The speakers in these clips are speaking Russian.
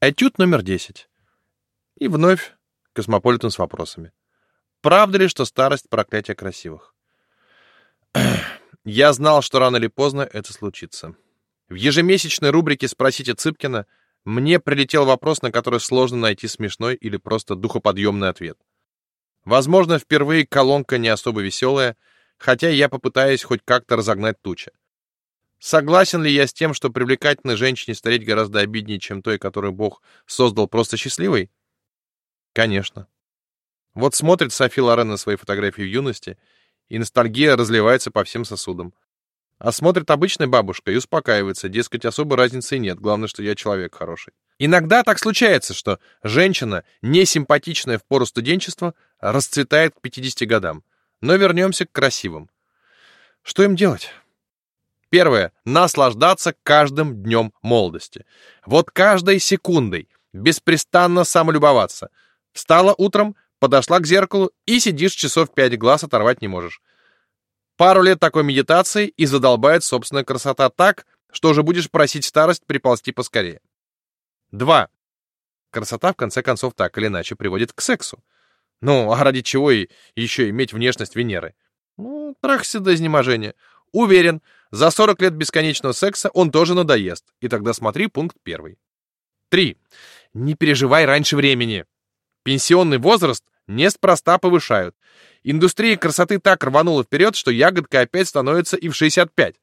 Этюд номер 10. И вновь Космополитен с вопросами. Правда ли, что старость — проклятие красивых? Я знал, что рано или поздно это случится. В ежемесячной рубрике «Спросите Цыпкина» мне прилетел вопрос, на который сложно найти смешной или просто духоподъемный ответ. Возможно, впервые колонка не особо веселая, хотя я попытаюсь хоть как-то разогнать тучи. Согласен ли я с тем, что привлекательной женщине стареть гораздо обиднее, чем той, которую Бог создал просто счастливой? Конечно. Вот смотрит Софи Лорен на свои фотографии в юности, и ностальгия разливается по всем сосудам. А смотрит обычная бабушка и успокаивается, дескать, особой разницы нет, главное, что я человек хороший. Иногда так случается, что женщина, не симпатичная в пору студенчества, расцветает к 50 годам. Но вернемся к красивым. Что им делать? Первое. Наслаждаться каждым днем молодости. Вот каждой секундой. Беспрестанно самолюбоваться. Встала утром, подошла к зеркалу и сидишь часов пять, глаз оторвать не можешь. Пару лет такой медитации и задолбает собственная красота так, что уже будешь просить старость приползти поскорее. Два. Красота, в конце концов, так или иначе приводит к сексу. Ну, а ради чего и еще иметь внешность Венеры? Ну, трахся до изнеможения. Уверен, за 40 лет бесконечного секса он тоже надоест. И тогда смотри пункт первый. Три. Не переживай раньше времени. Пенсионный возраст неспроста повышают. Индустрия красоты так рванула вперед, что ягодка опять становится и в 65.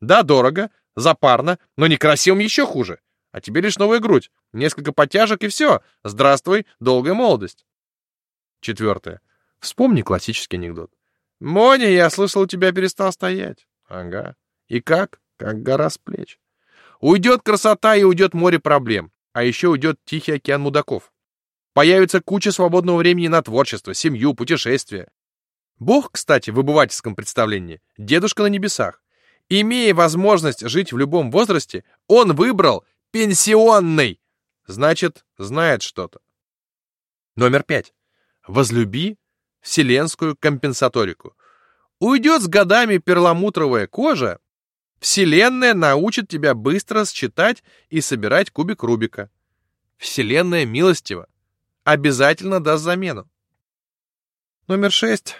Да, дорого, запарно, но некрасивым еще хуже. А тебе лишь новая грудь, несколько подтяжек и все. Здравствуй, долгая молодость. Четвертое. Вспомни классический анекдот. «Моня, я слышал, у тебя перестал стоять». «Ага. И как? Как гора с плеч. Уйдет красота и уйдет море проблем. А еще уйдет Тихий океан мудаков. Появится куча свободного времени на творчество, семью, путешествия. Бог, кстати, в обывательском представлении, дедушка на небесах. Имея возможность жить в любом возрасте, он выбрал пенсионный. Значит, знает что-то. Номер пять. Возлюби вселенскую компенсаторику. Уйдет с годами перламутровая кожа, Вселенная научит тебя быстро считать и собирать кубик Рубика. Вселенная милостива. Обязательно даст замену. Номер шесть.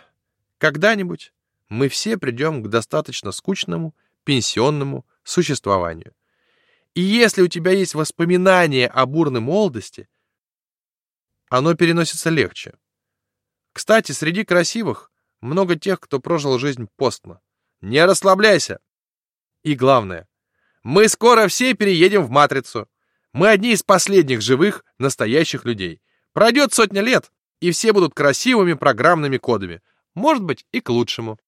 Когда-нибудь мы все придем к достаточно скучному пенсионному существованию. И если у тебя есть воспоминания о бурной молодости, оно переносится легче. Кстати, среди красивых много тех, кто прожил жизнь постно. Не расслабляйся! И главное, мы скоро все переедем в Матрицу. Мы одни из последних живых, настоящих людей. Пройдет сотня лет, и все будут красивыми программными кодами. Может быть, и к лучшему.